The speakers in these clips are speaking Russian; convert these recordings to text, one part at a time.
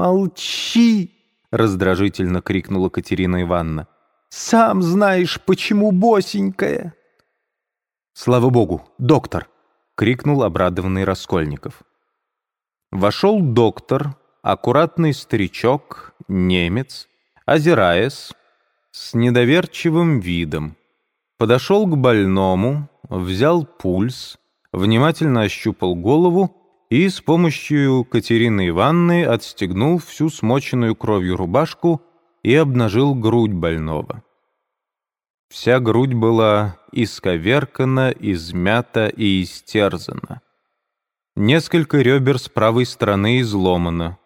«Помолчи!» — раздражительно крикнула Катерина Ивановна. «Сам знаешь, почему босенькая!» «Слава богу, доктор!» — крикнул обрадованный Раскольников. Вошел доктор, аккуратный старичок, немец, озираясь, с недоверчивым видом. Подошел к больному, взял пульс, внимательно ощупал голову и с помощью Катерины Ивановны отстегнул всю смоченную кровью рубашку и обнажил грудь больного. Вся грудь была исковеркана, измята и истерзана. Несколько ребер с правой стороны изломано.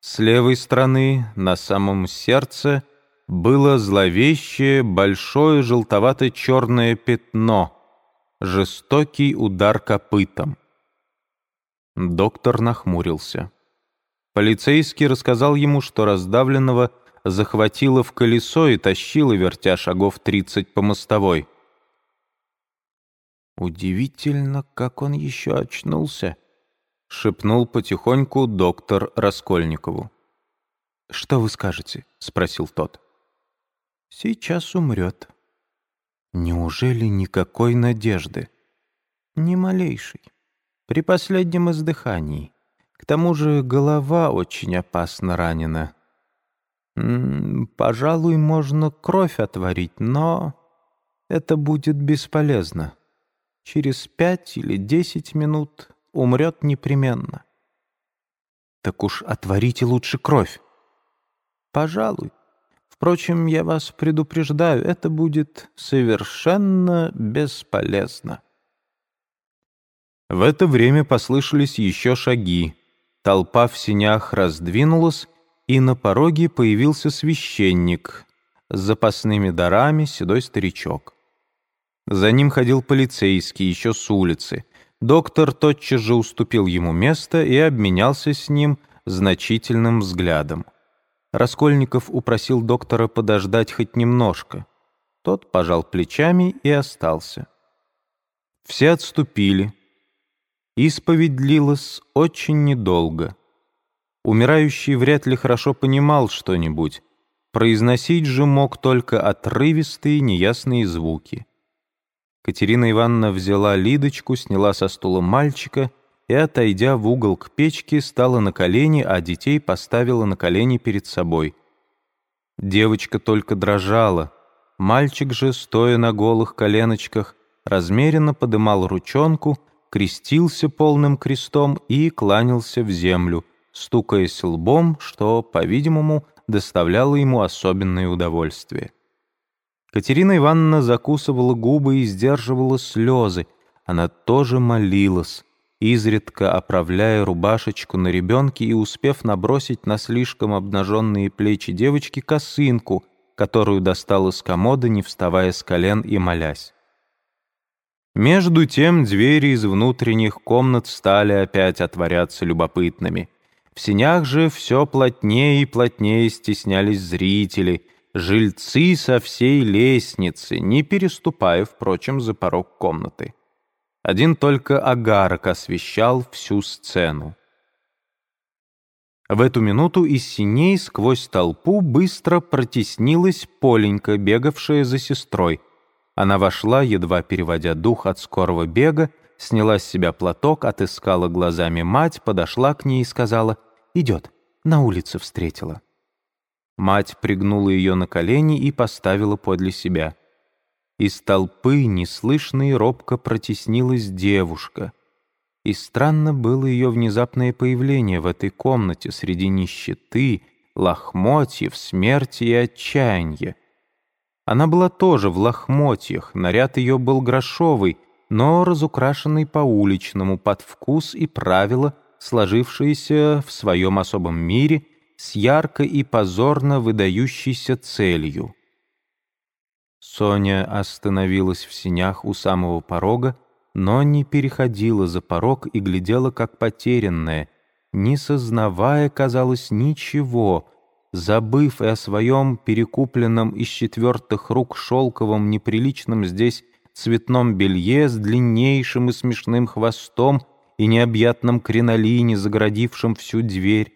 С левой стороны, на самом сердце, было зловещее большое желтовато-черное пятно, жестокий удар копытом. Доктор нахмурился. Полицейский рассказал ему, что раздавленного захватило в колесо и тащило, вертя шагов тридцать по мостовой. «Удивительно, как он еще очнулся», — шепнул потихоньку доктор Раскольникову. «Что вы скажете?» — спросил тот. «Сейчас умрет». «Неужели никакой надежды?» «Ни малейшей. При последнем издыхании. К тому же голова очень опасно ранена. М -м, пожалуй, можно кровь отварить, но это будет бесполезно. Через пять или десять минут умрет непременно. Так уж отварите лучше кровь. Пожалуй. Впрочем, я вас предупреждаю, это будет совершенно бесполезно. В это время послышались еще шаги. Толпа в синях раздвинулась, и на пороге появился священник с запасными дарами, седой старичок. За ним ходил полицейский, еще с улицы. Доктор тотчас же уступил ему место и обменялся с ним значительным взглядом. Раскольников упросил доктора подождать хоть немножко. Тот пожал плечами и остался. Все отступили. Исповедь длилась очень недолго. Умирающий вряд ли хорошо понимал что-нибудь. Произносить же мог только отрывистые неясные звуки. Катерина Ивановна взяла Лидочку, сняла со стула мальчика и, отойдя в угол к печке, стала на колени, а детей поставила на колени перед собой. Девочка только дрожала. Мальчик же, стоя на голых коленочках, размеренно подымал ручонку — крестился полным крестом и кланялся в землю, стукаясь лбом, что, по-видимому, доставляло ему особенное удовольствие. Катерина Ивановна закусывала губы и сдерживала слезы. Она тоже молилась, изредка оправляя рубашечку на ребенке и успев набросить на слишком обнаженные плечи девочки косынку, которую достала с комода, не вставая с колен и молясь. Между тем двери из внутренних комнат стали опять отворяться любопытными. В синях же все плотнее и плотнее стеснялись зрители, жильцы со всей лестницы, не переступая, впрочем, за порог комнаты. Один только агарок освещал всю сцену. В эту минуту из синей сквозь толпу быстро протеснилась Поленька, бегавшая за сестрой — она вошла, едва переводя дух от скорого бега, сняла с себя платок, отыскала глазами мать, подошла к ней и сказала «Идет, на улице встретила». Мать пригнула ее на колени и поставила подле себя. Из толпы неслышно и робко протеснилась девушка. И странно было ее внезапное появление в этой комнате среди нищеты, лохмотьев, смерти и отчаяния. Она была тоже в лохмотьях, наряд ее был грошовый, но разукрашенный по-уличному, под вкус и правила, сложившиеся в своем особом мире с ярко и позорно выдающейся целью. Соня остановилась в синях у самого порога, но не переходила за порог и глядела как потерянная, не сознавая, казалось, ничего — забыв и о своем перекупленном из четвертых рук шелковом неприличном здесь цветном белье с длиннейшим и смешным хвостом и необъятном кринолине, загородившим всю дверь,